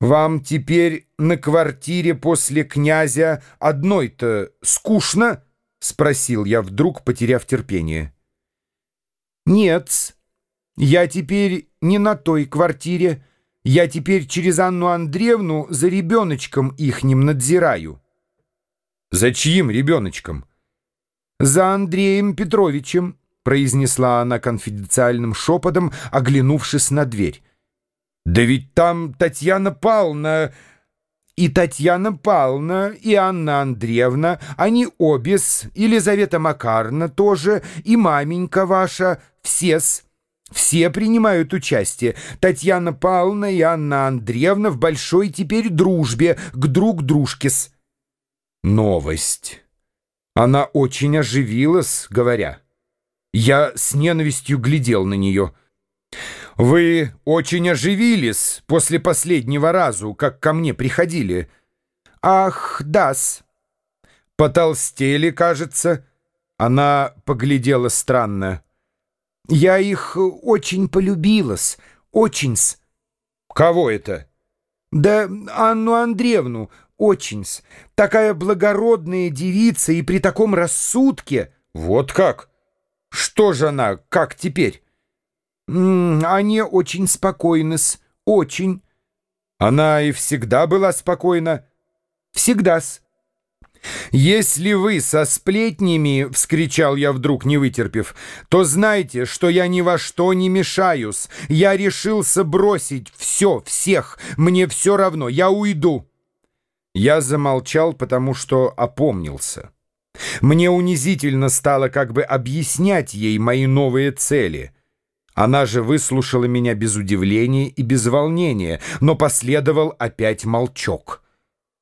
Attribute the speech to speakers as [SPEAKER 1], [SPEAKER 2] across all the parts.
[SPEAKER 1] «Вам теперь на квартире после князя одной-то скучно?» — спросил я вдруг, потеряв терпение. «Нет, я теперь не на той квартире. Я теперь через Анну Андреевну за ребеночком ихним надзираю». «За чьим ребеночком?» «За Андреем Петровичем», — произнесла она конфиденциальным шепотом, оглянувшись на дверь. «Да ведь там Татьяна Павловна...» И Татьяна Павловна, и Анна Андреевна, они обе с, Елизавета Макарна тоже, и маменька ваша, все-с. Все принимают участие. Татьяна Павловна и Анна Андреевна в большой теперь дружбе к друг дружке-с. Новость. Она очень оживилась, говоря. Я с ненавистью глядел на нее. «Вы очень оживились после последнего разу, как ко мне приходили». «Ах, дас». «Потолстели, кажется». Она поглядела странно. «Я их очень полюбилась, очень-с». «Кого это?» «Да Анну Андреевну, очень-с. Такая благородная девица и при таком рассудке». «Вот как? Что же она, как теперь?» «Они очень спокойны-с, очень». «Она и всегда была спокойна?» «Всегда-с». «Если вы со сплетнями, — вскричал я вдруг, не вытерпев, — то знайте, что я ни во что не мешаюсь. Я решился бросить все, всех. Мне все равно. Я уйду». Я замолчал, потому что опомнился. Мне унизительно стало как бы объяснять ей мои новые цели — она же выслушала меня без удивления и без волнения, но последовал опять молчок.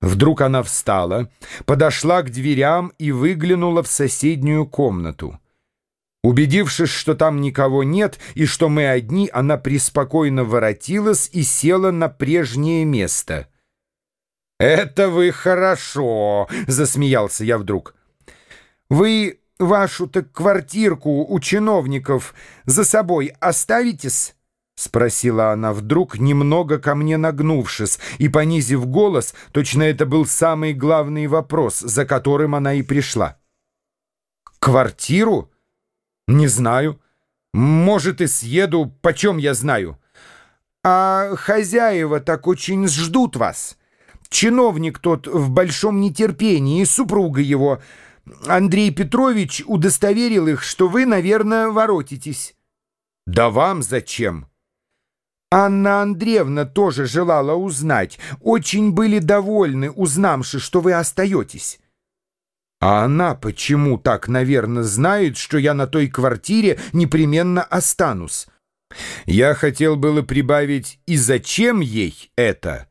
[SPEAKER 1] Вдруг она встала, подошла к дверям и выглянула в соседнюю комнату. Убедившись, что там никого нет и что мы одни, она преспокойно воротилась и села на прежнее место. «Это вы хорошо!» — засмеялся я вдруг. «Вы вашу-то квартирку у чиновников за собой оставитесь?» — спросила она вдруг, немного ко мне нагнувшись, и, понизив голос, точно это был самый главный вопрос, за которым она и пришла. «Квартиру? Не знаю. Может, и съеду, почем я знаю. А хозяева так очень ждут вас. Чиновник тот в большом нетерпении, супруга его...» Андрей Петрович удостоверил их, что вы, наверное, воротитесь. Да вам зачем? Анна Андреевна тоже желала узнать. Очень были довольны, узнавши, что вы остаетесь. А она почему так, наверное, знает, что я на той квартире непременно останусь? Я хотел было прибавить «и зачем ей это?»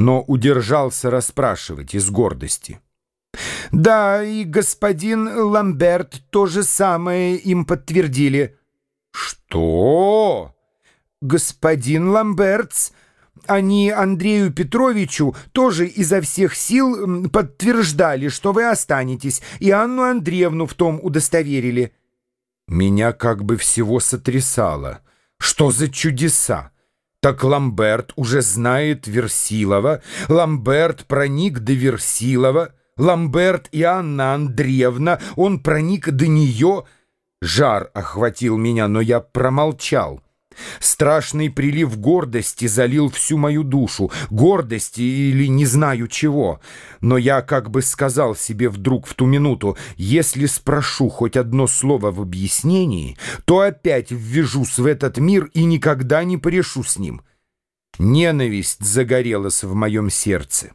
[SPEAKER 1] но удержался расспрашивать из гордости. Да, и господин Ламберт то же самое им подтвердили. Что? Господин Ламбертс, они Андрею Петровичу тоже изо всех сил подтверждали, что вы останетесь, и Анну Андреевну в том удостоверили. Меня как бы всего сотрясало. Что за чудеса? Так Ламберт уже знает Версилова, Ламберт проник до Версилова, Ламберт и Анна Андреевна, он проник до нее. Жар охватил меня, но я промолчал. Страшный прилив гордости залил всю мою душу, гордости или не знаю чего. Но я как бы сказал себе вдруг в ту минуту, если спрошу хоть одно слово в объяснении, то опять ввяжусь в этот мир и никогда не порешу с ним. Ненависть загорелась в моем сердце.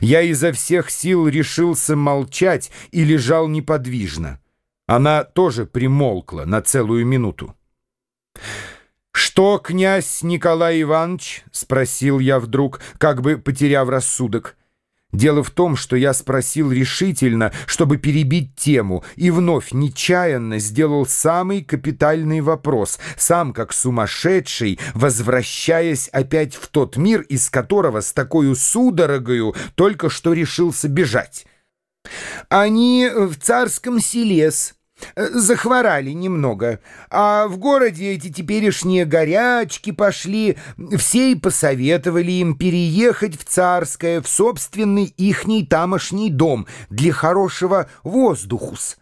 [SPEAKER 1] Я изо всех сил решился молчать и лежал неподвижно. Она тоже примолкла на целую минуту. «Что, князь Николай Иванович?» — спросил я вдруг, как бы потеряв рассудок. Дело в том, что я спросил решительно, чтобы перебить тему, и вновь нечаянно сделал самый капитальный вопрос, сам как сумасшедший, возвращаясь опять в тот мир, из которого с такой судорогою только что решился бежать. «Они в царском селе Э, захворали немного, а в городе эти теперешние горячки пошли, все и посоветовали им переехать в Царское, в собственный ихний тамошний дом для хорошего воздухус.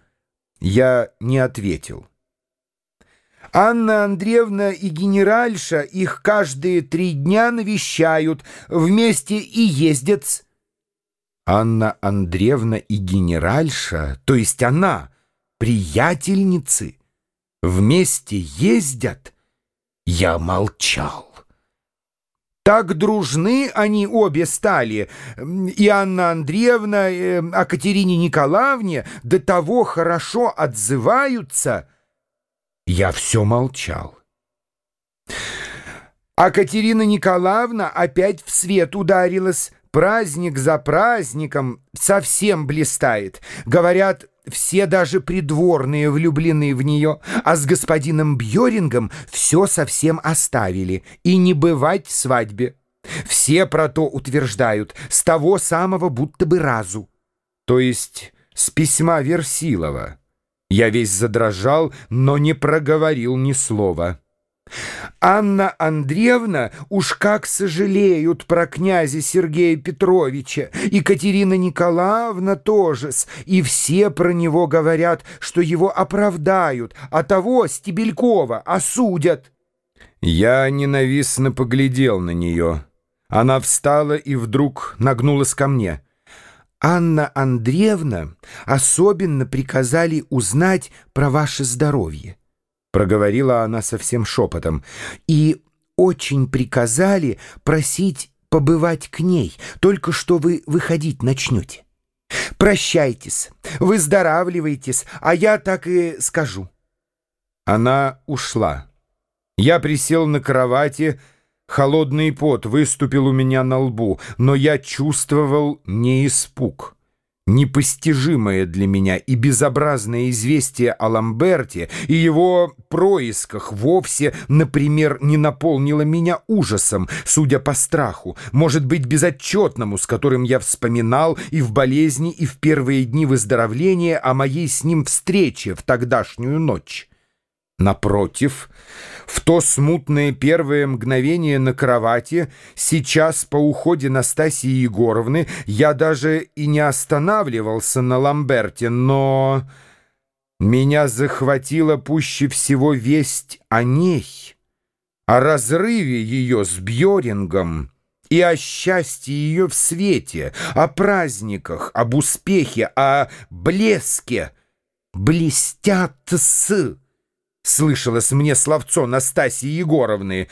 [SPEAKER 1] Я не ответил. Анна Андреевна и генеральша их каждые три дня навещают, вместе и ездят. Анна Андреевна и генеральша, то есть она — приятельницы, вместе ездят, я молчал. Так дружны они обе стали, и Анна Андреевна, э, о Катерине Николаевне до того хорошо отзываются. Я все молчал. А Катерина Николаевна опять в свет ударилась. Праздник за праздником совсем блистает. Говорят, все даже придворные влюблены в нее, а с господином Бьорингом все совсем оставили, и не бывать свадьбе. Все про то утверждают, с того самого будто бы разу. То есть с письма Версилова. Я весь задрожал, но не проговорил ни слова. Анна Андреевна уж как сожалеют про князя Сергея Петровича, и Катерина Николаевна тоже, и все про него говорят, что его оправдают, а того Стебелькова осудят. Я ненавистно поглядел на нее. Она встала и вдруг нагнулась ко мне. «Анна Андреевна особенно приказали узнать про ваше здоровье» проговорила она совсем шепотом, и очень приказали просить побывать к ней, только что вы выходить начнете. Прощайтесь, выздоравливайтесь, а я так и скажу. Она ушла. Я присел на кровати, холодный пот выступил у меня на лбу, но я чувствовал не испуг. Непостижимое для меня и безобразное известие о Ламберте и его происках вовсе, например, не наполнило меня ужасом, судя по страху, может быть, безотчетному, с которым я вспоминал и в болезни, и в первые дни выздоровления о моей с ним встрече в тогдашнюю ночь. Напротив, в то смутное первое мгновение на кровати, сейчас по уходе Настасьи Егоровны, я даже и не останавливался на Ламберте, но меня захватила пуще всего весть о ней, о разрыве ее с Бьорингом и о счастье ее в свете, о праздниках, об успехе, о блеске. Блестят с слышалось мне словцо Настасьи Егоровны,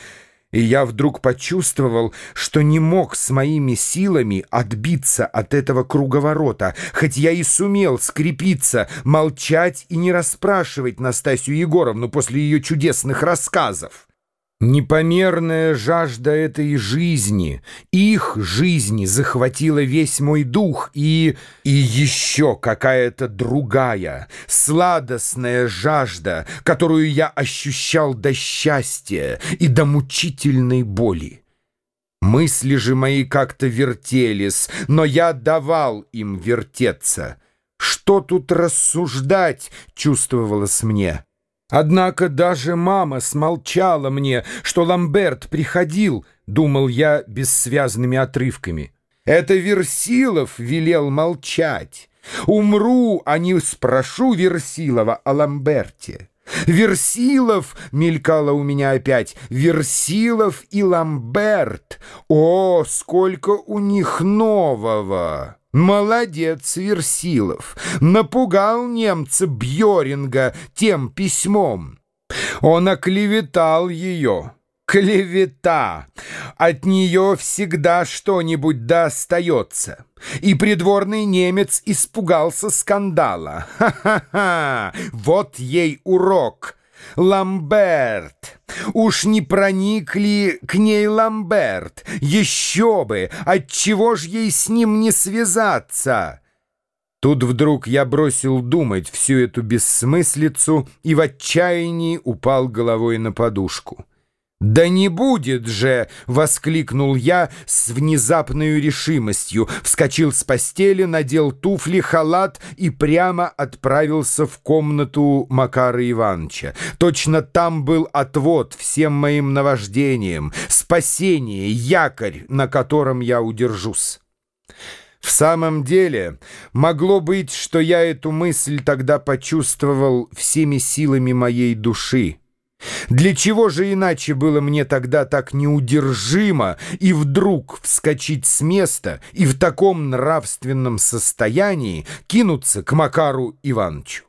[SPEAKER 1] и я вдруг почувствовал, что не мог с моими силами отбиться от этого круговорота, хоть я и сумел скрепиться, молчать и не расспрашивать Настасью Егоровну после ее чудесных рассказов. Непомерная жажда этой жизни, их жизни захватила весь мой дух, и... и еще какая-то другая, сладостная жажда, которую я ощущал до счастья и до мучительной боли. Мысли же мои как-то вертелись, но я давал им вертеться. Что тут рассуждать, чувствовалось мне. Однако даже мама смолчала мне, что Ламберт приходил, думал я бессвязными отрывками. Это Версилов велел молчать. Умру, а не спрошу Версилова о Ламберте. Версилов, мелькало у меня опять, Версилов и Ламберт. О, сколько у них нового! Молодец, Версилов, напугал немца Бьоринга тем письмом. Он оклеветал ее. Клевета. От нее всегда что-нибудь достается. И придворный немец испугался скандала. Ха-ха-ха! Вот ей урок. Ламберт! Уж не проникли к ней Ламберт? Еще бы! Отчего ж ей с ним не связаться? Тут вдруг я бросил думать всю эту бессмыслицу и в отчаянии упал головой на подушку. «Да не будет же!» — воскликнул я с внезапной решимостью, вскочил с постели, надел туфли, халат и прямо отправился в комнату Макара Ивановича. Точно там был отвод всем моим наваждениям, спасение, якорь, на котором я удержусь. В самом деле, могло быть, что я эту мысль тогда почувствовал всеми силами моей души. Для чего же иначе было мне тогда так неудержимо и вдруг вскочить с места и в таком нравственном состоянии кинуться к Макару Ивановичу?